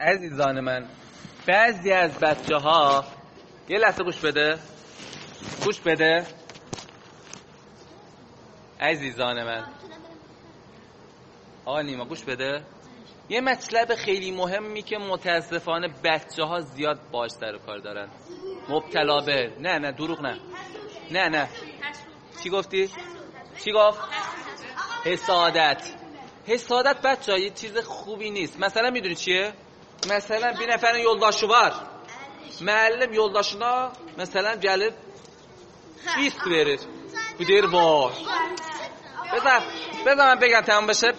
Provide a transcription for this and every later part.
عزیزان من بعضی از بچه ها یه لحظه گوش بده. گوش بده. عزیزان من. آقا نیما گوش بده. یه مطلب خیلی مهمی که متاسفانه بچه ها زیاد باش سر کار دارن. مبتلا به. نه نه دروغ نه. نه نه. چی گفتی؟ چی گفت؟ حسادت. حسادت بچه یه چیز خوبی نیست. مثلا می‌دونی چیه؟ مثلا bir nəfərin yoldaşı var. Müəllim yoldaşına məsələn gəlib risk verir. Bu deyir vay. بذار بذار من بگم تمام بشه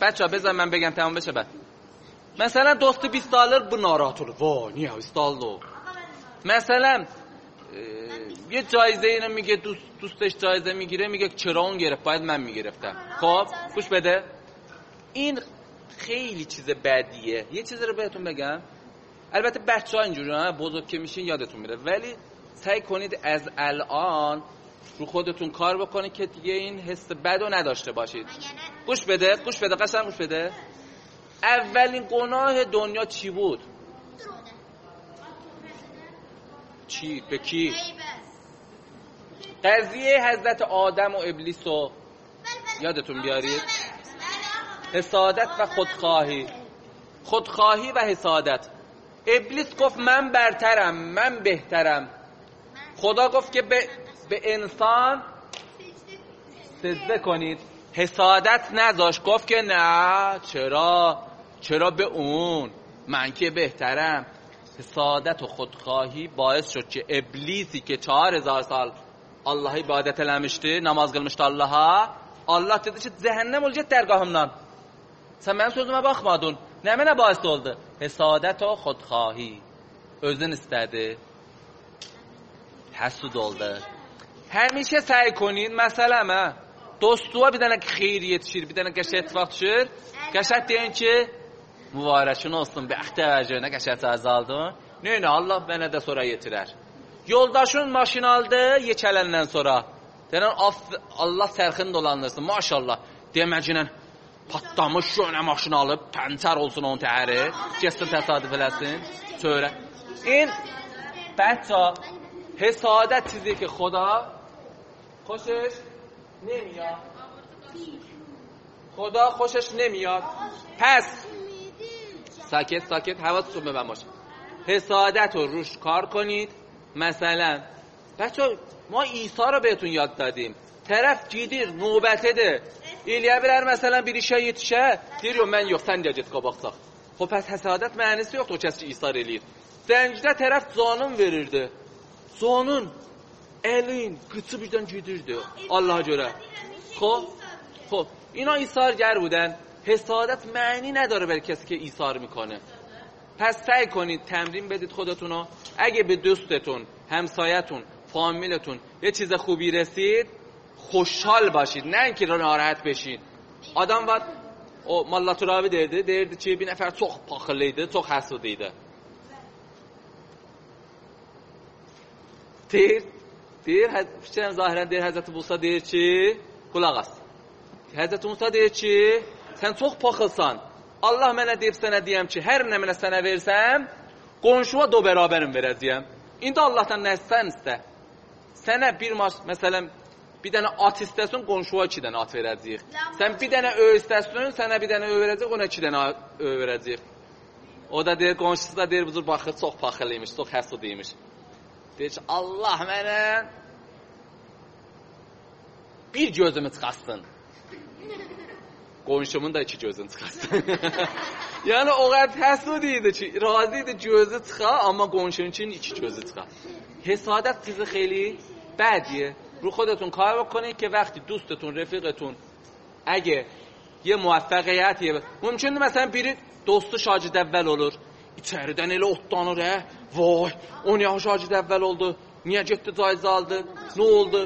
بچه ها بذار من بگم تمام بشه بعد مثلا دوست 20 دلار bu narahat olur. وای niye 20 دلار مثلا یه جایزه اینو میگه دوست دوستش جایزه میگیره میگه چرا اون گرفت باید من میگرفتم خب گوش بده این خیلی چیز بدیه. یه چیزی رو بهتون بگم. البته بچه ها اینجوری بزرگ که میشین یادتون میره. ولی سعی کنید از الان رو خودتون کار بکنید که دیگه این حس بد رو نداشته باشید. گوش بده گوش بده قشنگ گوش بده. اولین گناه دنیا چی بود؟ چی؟ به کی؟ قضیه حضرت آدم و ابلیس رو یادتون بیارید. حسادت و خودخواهی. خودخواهی و حسادت. ابلیس گفت من برترم من بهترم. خدا گفت که به, به انسان سجده کنید. حسادت نذاش گفت که نه چرا؟ چرا به اون؟ من که بهترم. حسادت و خودخواهی باعث شد که ابلیسی که چهار هزار سال الله ibadet eləmişdi, namaz qılmışdı Allaha. Allah dedi ki, cəhənnəm ol, get dərgahımdan. Sən mənim sözümə baxmadın. Nə mənə bais oldu? Həsadət o xodxahi. Özün istədi. Həsud oldu. Həmişə səy konin, məsələm hə. Dostuğa bir dənə xeyir yetişir, bir dənə qəşəng ittifaq düşür. Qəşəng deyin ki, mübarəkin olsun, bəxt təvəccühünə qəşəng azaldın. Neynə Allah mənə də sonra yetirər. Yoldaşın maşın aldı, yekələndən sonra. Denən Allah sərxin dolandırsın, maşallah. Deməcinən patlamış şöyle maşın alıb, tənçər olsun onun təhəri, getsin təsadüf eləsin, söyle. این بچه حسادت چیزی که خدا خوشش نمیاد خدا خوشش نمیاد پس ساکت ساکت حواستون به من باشه حسادت رو روش کار کنید مثلا بچه ما عیسی رو بهتون یاد دادیم طرف gidir növbətidir. İliyə bilər məsələn bir işə yetişə, deyir yo mən yox, sən get qabaqsaq. Xop pəs həsadət mənası yoxdur o kəs ki isar eləyir. Zəncidə tərəf canın verirdi. Canın elin qıçı birdən gedirdi Allaha görə. خب خب اینا ایثارگر بودن حسادت معنی نداره برای کسی که ایثار می‌کنه پس سعی کنید تمرین بدید خودتون رو اگه به دوستتون همسایتون فامیلتون یه چیز خوبی رسید xoşhal başlayın. Nəinki narahat beşin. Adam var, o Mallaturavi deyirdi, deyirdi ki, bir nəfər çox paxıllı idi, çox həsud idi. Deyir, deyir, fikirəm zahirən deyir, Həzrəti Musa deyir ki, qulaq as. Həzrəti Musa deyir ki, sən çox paxılsan, Allah mənə deyib sənə deyəm ki, hər nə mənə sənə versəm, qonşuva do bərabərim verəcəyəm. İndi Allahdan nə istən istə. Sənə bir maş, məsələn, bir dənə at istəsin, qonşuya iki dənə at verəcəyik. Sən bir dənə ö istəsin, sənə bir dənə ö verəcək, ona iki dənə ö verəcəyik. O da deyir, qonşusu da deyir, buzur baxır, çox paxıl imiş, çox həsud imiş. Deyir ki, Allah mənə bir gözümü çıxasın. Qonşumun da iki gözünü çıxasın. yəni o qədər həsud idi ki, razı idi gözü çıxa, amma qonşunun iki gözü çıxa. Hesadət sizi xeyli bədiyə. رو خودتون کار بکنید که وقتی دوستتون رفیقتون اگه یه موفقیتی ممکنه مثلا برید dostu şagird əvvəl olur. İçəridən elə otlanır, hə? Vay, o niyə şagird əvvəl oldu? Niyə getdi caizə aldı? Nə oldu?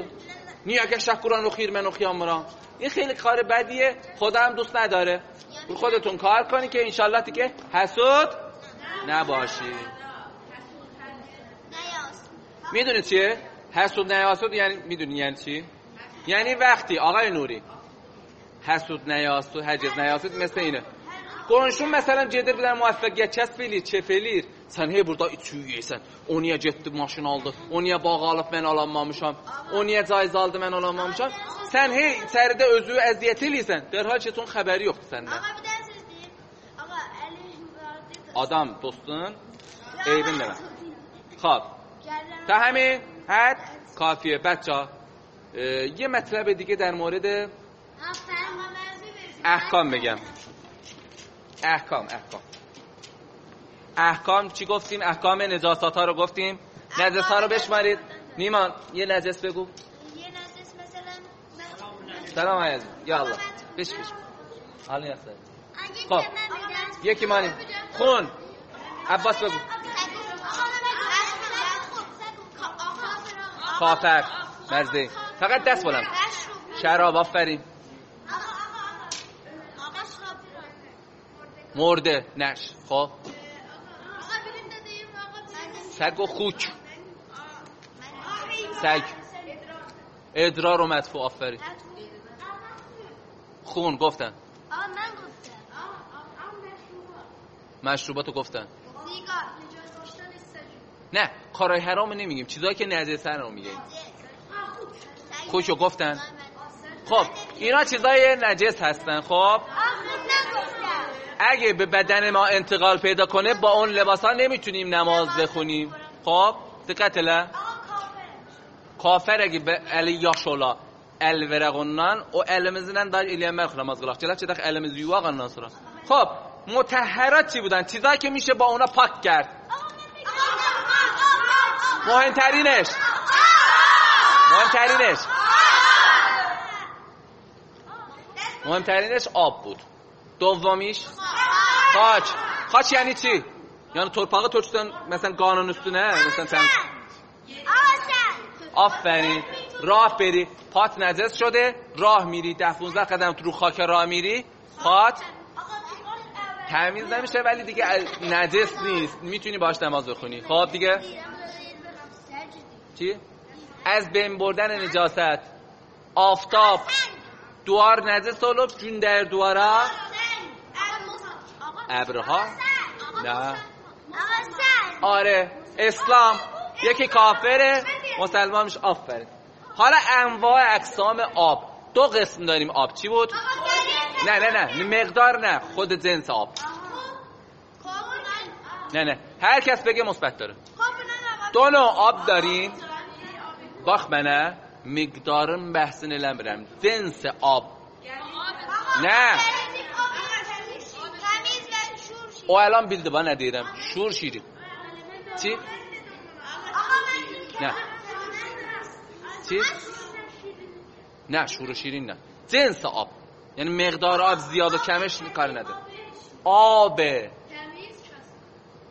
Niyə qəşəng Quran oxuyur, mən oxuyamıram? این خیلی کار بدیه خدا هم دوست نداره رو خودتون کار کنی که انشالله دیگه حسود نباشی می‌دونی چیه؟ حسود نیاسود یعنی میدونی یعنی چی؟ یعنی وقتی آقای نوری حسود نیاسود حجز نیاسود مثل اینه Qonşun məsələn gedir bir dənə müvəffəqiyyət kəsb eləyir, kef eləyir. Sən hey burada içiyi yeysən. O niyə getdi maşın aldı? O niyə bağ alıb mən alanmamışam? O niyə caiz aldı mən alanmamışam? Sən hey içəridə özü əziyyət eləyirsən. Dərhal ki, onun xəbəri yoxdur səndən. Ağa bir dənə söz deyim. Ağa əli mübarək. Adam, dostun, eybin demə. Xoş. Gəlirəm. حد؟ کافیه. بچه یه مطلب دیگه در مورد. احکام بگم. احکام احکام. احکام چی گفتیم؟ احکام نجاست ها رو گفتیم. نجس ها رو بشمارید. نیمان یه نجس بگو. adres mesela ben سلام عزیز. یا الله. بش بش حالا خب. یکی مانی خون. عباس بگو. کافر مرزه فقط دست بلند. شراب آفرین. مرده. نش. خب. سگ و خوک. سگ. ادرار و مدفوع. آفرین. خون. گفتن. Ama ben gittim. مشروبات رو گفتن. نه کارهای حرام نمیگیم. چیزایی که نجسه رو میگیم. خوک رو گفتن؟ خب اینا چیزای نجس هستن خب؟ اگه به بدن ما انتقال پیدا کنه با اون لباس ها nemitunیم نماز بخونیم. خب؟ دقت له. kafir اگه به əl verək ondan o əlimizlə dar eləyənmək namaz qılaq. Gələk gedək əlimizi yuvaq ondan sonra. خب متحرات چی بودن؟ چیزایی که میشه با اونا پاک کرد. مهمترینش. مهمترینش. مهمترینش آب بود. دومیش خاک. خاک یعنی چی؟ یعنی torpağı töksən məsələn qanın üstünə məsələn sən آفرین. راه بری. پات نجس شده. راه میری. ده 15 قدم تو رو خاک راه میری. پات. تمیز نمیشه ولی دیگه نجس نیست. می‌تونی باش نماز بخونی. خب دیگه؟ چی؟ از بین بردن نجاست. آفتاب. دوار نجس olup gün در duvara ابرها؟ نه. آره اسلام. یکی کافره مسلمان میشه آفرین حالا انواع اقسام آب. دو قسم داریم. آب چی بود؟ نه نه نه. مقدار نه. خود جنس آب. نه نه. هر کس بگه مثبت داره. دو نوع آب داریم باخ منه. مقدارın بحثini eləmirəm جنس آب. نه. o الان bildi bana nə deyirəm şur şirin چی؟ نه. چی؟ نه شور و شیرین نه. جنس آب. یعنی مقدار آب زیاد و کمش کاری نداره. آب.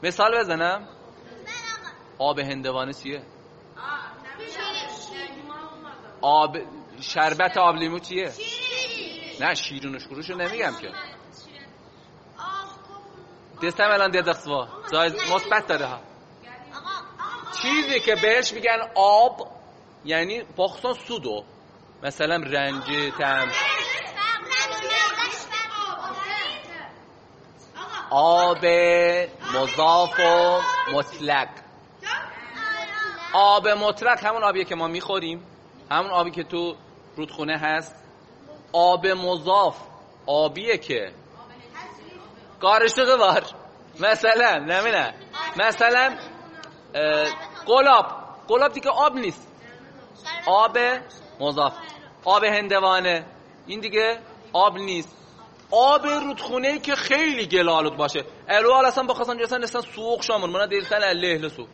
مثال بزنم. آب هندوانه چیه؟ آب شربت آب لیمو چیه؟ نه شیرین و شروشو نمیگم که. دستم الان ددقسوا جایز مثبت داره ها. چیزی که بهش میگن آب یعنی باخصان سودو مثلا رنج تم آب مضاف و مطلق. آب مطلق همون آبیه که ما می‌خوریم. همون آبی که تو رودخونه هست. آب مضاف. آبیه که. قارشتقı var. Mesela نمینه مثلا گلاب. گلاب دیگه آب نیست. آب مضاف. آب هندوانه. این دیگه آب نیست. آب رودخونه ای که خیلی گل آلود باشه. الو اصلا بخواستن جرسن اصلا soğuk şamur buna deyirsən əlli su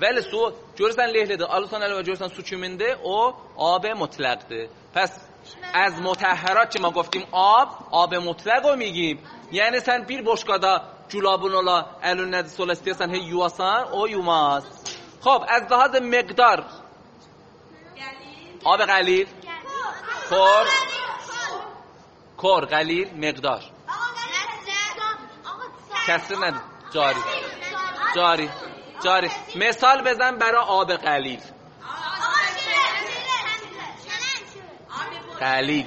ولی سو جورسن لهله ده آلوسن علی و جورسن سو چومنده او آب مطلق ده پس از متحرات چه ما گفتیم آب آب مطلق رو میگیم یعنی سن بیر بشکادا جولابون اولا الون ند سولستی سن هی یواسان او یوماس خب از لحاظ مقدار آب قلیل کور کور قلیل مقدار کسی نه جاری جاری جاری. مثال بزن برای آب قلیل. قلیل.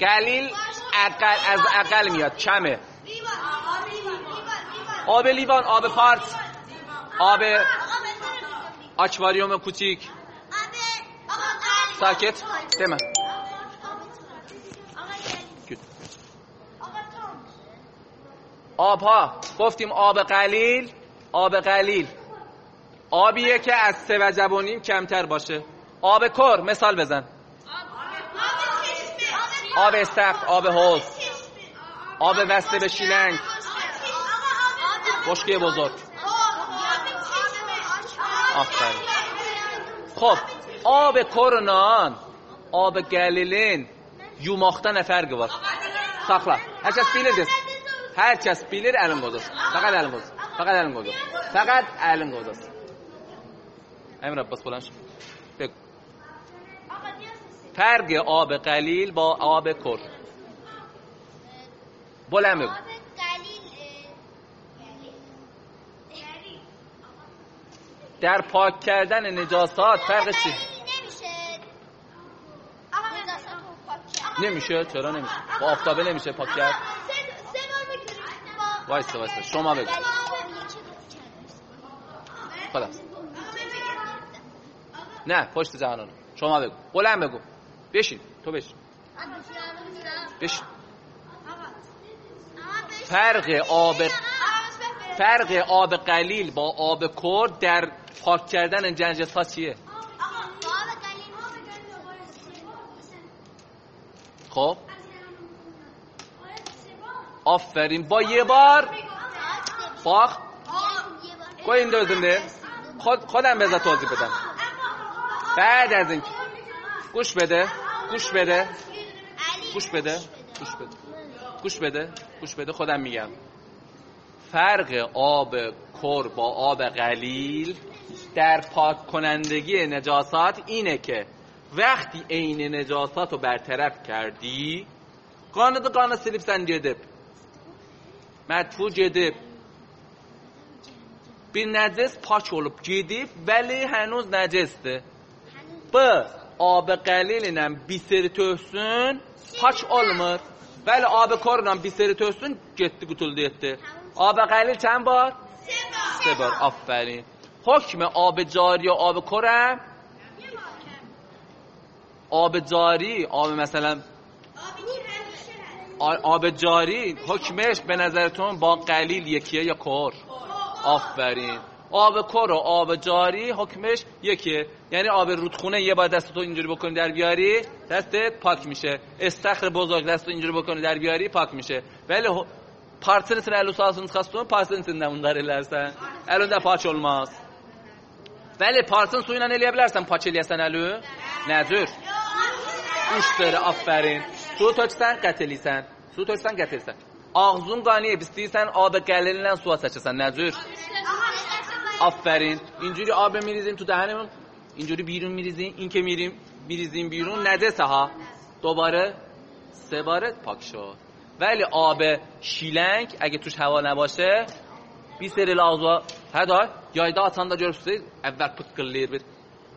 قلیل اقل از اقل میاد لیوان آب لیوان آب پارس آب آکواریوم کوچیک. آب ساکت دمه تام آبها گفتیم آب قلیل. آب قلیل آبیه که از سه و جب و نیم کمتر باشه آب کر مثال بزن آب چشمه آب استخر آب وسته به شیلنگ بشکه بزرگ آفرین خب آب korunun آب yumaqda nə fərqi var? Saxla. Hər kəs bilirdiniz. Hər kəs bilir, əlin qodur. Fəqət əlin qodur. Fəqət əlin qodur. Fəqət əlin qodur. Əmr Abbas بلند شو. بگو. فرق آب قلیل با آب کر. بلند بگو. در پاک کردن نجاسات فرقش چی؟ نمیشه. چرا نمیشه؟ با آفتابه نمیشه پاک کرد؟ وایسا وایسا شما بگو. خدا نه پشت جهانانو شما بگو. بلند بگو. بشین. تو بشین. بشین. فرق آب فرق آب قلیل با آب کرد در پاک کردن نجاسات چیه؟ خب. آفرین. با یه بار باخ کوی این دو خود خودم بذار توضیح بدم. بعد از این گوش بده. گوش بده. گوش بده. گوش بده. گوش بده. گوش بده. خودم میگم. فرق آب کر با آب قلیل در پاک کنندگی نجاسات اینه که وقتی عین نجاسات رو برطرف کردی قانı da qana silibsən gedib mədfu gedib bir nəcis pak olub gedib vəli hənuz nəcəsdir bu abı qəlil ilə biseri töhsün pak olmur vəli abı kor ilə biseri töhsün getdi qutuldu etdi abı qəlil çənd var? سه بار آفرین حکم آب جاری و آب کرم آب جاری آب مثلا آب جاری حکمش به نظرتون با قلیل یکیه یا کر آفرین آب کر و آب جاری حکمش یکیه یعنی آب رودخونه یه بار دستتو اینجوری بکنی در بیاری دستت پاک میشه استخر بزرگ دستتو اینجوری بکنی در بیاری pak میشه ولی hu- parçanın içine el usalsın çıkarsın parçanın içinden bunları elersen elinde paç olmaz Bəli, parçın su ilə eləyə bilərsən pak eləyəsən əli? Nə cür? Üç dərə, afərin. Su töksən, qət eləysən. Su töksən, qət eləysən. Ağzun qanıyıb istəyirsən, abı qəlilinlə suya çəkəsən. Nə cür? آفرین اینجوری آب میریزیم تو دهنمون اینجوری بیرون میریزیم این که میریم میریزیم بیرون نجسه ها دوباره سه باره پاک شد ولی آب شیلنگ اگه توش هوا نباشه bir seri ağzına hədə yayda atanda görürsüz əvvəl pıqqıllayır bir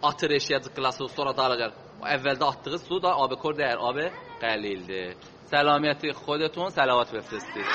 atır eşiyə cıqqılası sonra dağılacaq o əvvəldə atdığı su da abi kor dəyər abi qəlildir سلامتی خودتون سلوات بفرستید.